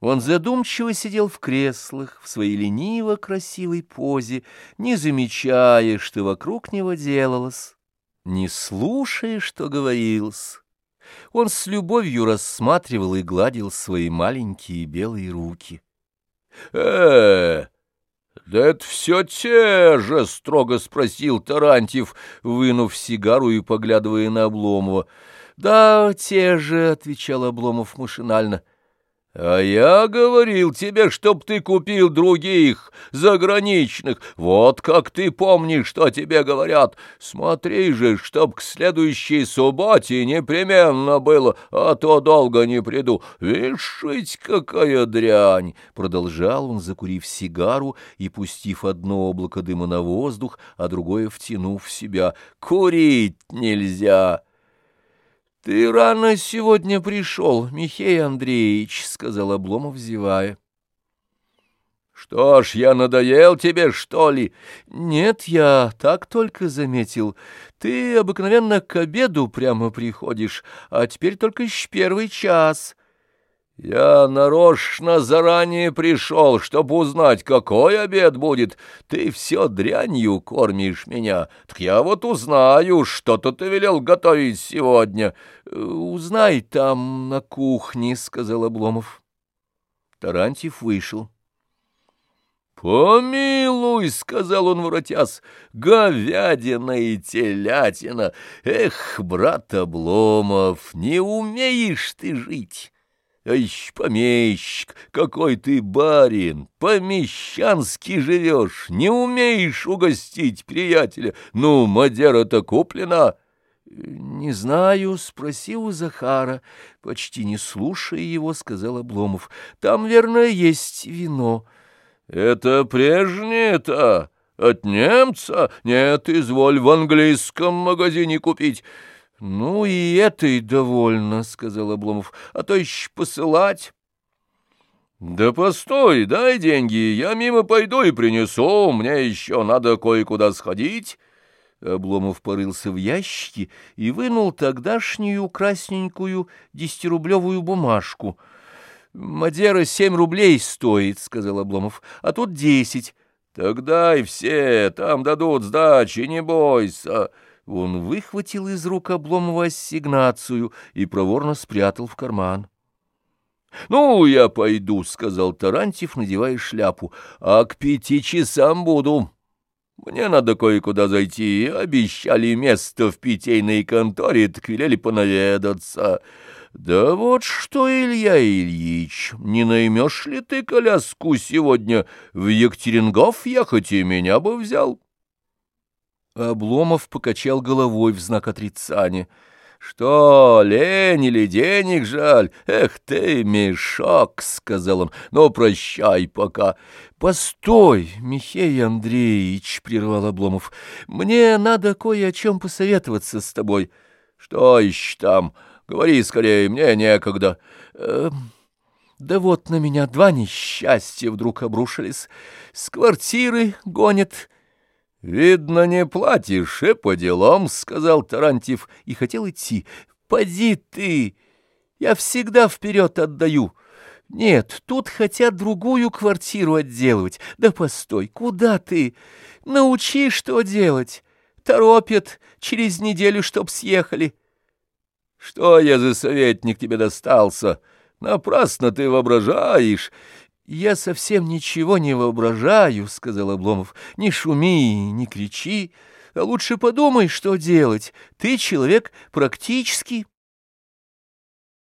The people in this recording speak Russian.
Он задумчиво сидел в креслах в своей лениво-красивой позе, не замечая, что вокруг него делалось, не слушая, что говорилось. Он с любовью рассматривал и гладил свои маленькие белые руки. э да это все те же, — строго спросил Тарантьев, вынув сигару и поглядывая на Обломова. — Да, те же, — отвечал Обломов машинально. — А я говорил тебе, чтоб ты купил других, заграничных. Вот как ты помнишь, что тебе говорят. Смотри же, чтоб к следующей субботе непременно было, а то долго не приду. Вишь ведь какая дрянь! Продолжал он, закурив сигару и пустив одно облако дыма на воздух, а другое втянув в себя. Курить нельзя! — Ты рано сегодня пришел, Михей Андреевич, — сказал Обломов, зевая. — Что ж, я надоел тебе, что ли? — Нет, я так только заметил. Ты обыкновенно к обеду прямо приходишь, а теперь только еще первый час. Я нарочно заранее пришел, чтобы узнать, какой обед будет. Ты все дрянью кормишь меня. Так я вот узнаю, что-то ты велел готовить сегодня. — Узнай там на кухне, — сказал Обломов. Тарантьев вышел. «Помилуй», — сказал он, воротясь, — «говядина и телятина! Эх, брат Обломов, не умеешь ты жить!» Ащ, помещик, какой ты барин, помещански живешь, не умеешь угостить приятеля. Ну, Мадера-то куплена. Не знаю, спроси у Захара. Почти не слушая его, сказал Обломов. Там, верно, есть вино. Это прежнее-то, от немца? Нет, изволь в английском магазине купить. — Ну и этой довольно, — сказал Обломов, — а то еще посылать. — Да постой, дай деньги, я мимо пойду и принесу, мне еще надо кое-куда сходить. Обломов порылся в ящике и вынул тогдашнюю красненькую десятирублевую бумажку. — Мадера семь рублей стоит, — сказал Обломов, — а тут десять. — Тогда и все, там дадут сдачи, не бойся. Он выхватил из рук Обломова ассигнацию и проворно спрятал в карман. — Ну, я пойду, — сказал Тарантьев, надевая шляпу, — а к пяти часам буду. Мне надо кое-куда зайти, обещали место в питейной конторе, так велели понаведаться. Да вот что, Илья Ильич, не наймешь ли ты коляску сегодня в Екатерингов ехать и меня бы взял? Обломов покачал головой в знак отрицания. «Что, лень или денег жаль? Эх ты, мешок!» — сказал он. «Ну, прощай пока». «Постой, Михей Андреевич!» — прервал Обломов. «Мне надо кое о чем посоветоваться с тобой». «Что еще там? Говори скорее, мне некогда». Эм, «Да вот на меня два несчастья вдруг обрушились. С квартиры гонят». — Видно, не платишь, и по делам, — сказал Тарантьев, и хотел идти. — Поди ты! Я всегда вперед отдаю. Нет, тут хотят другую квартиру отделывать. Да постой, куда ты? Научи, что делать. Торопят через неделю, чтоб съехали. — Что я за советник тебе достался? Напрасно ты воображаешь. «Я совсем ничего не воображаю», — сказал Обломов. «Не шуми, не кричи, а лучше подумай, что делать. Ты человек практический».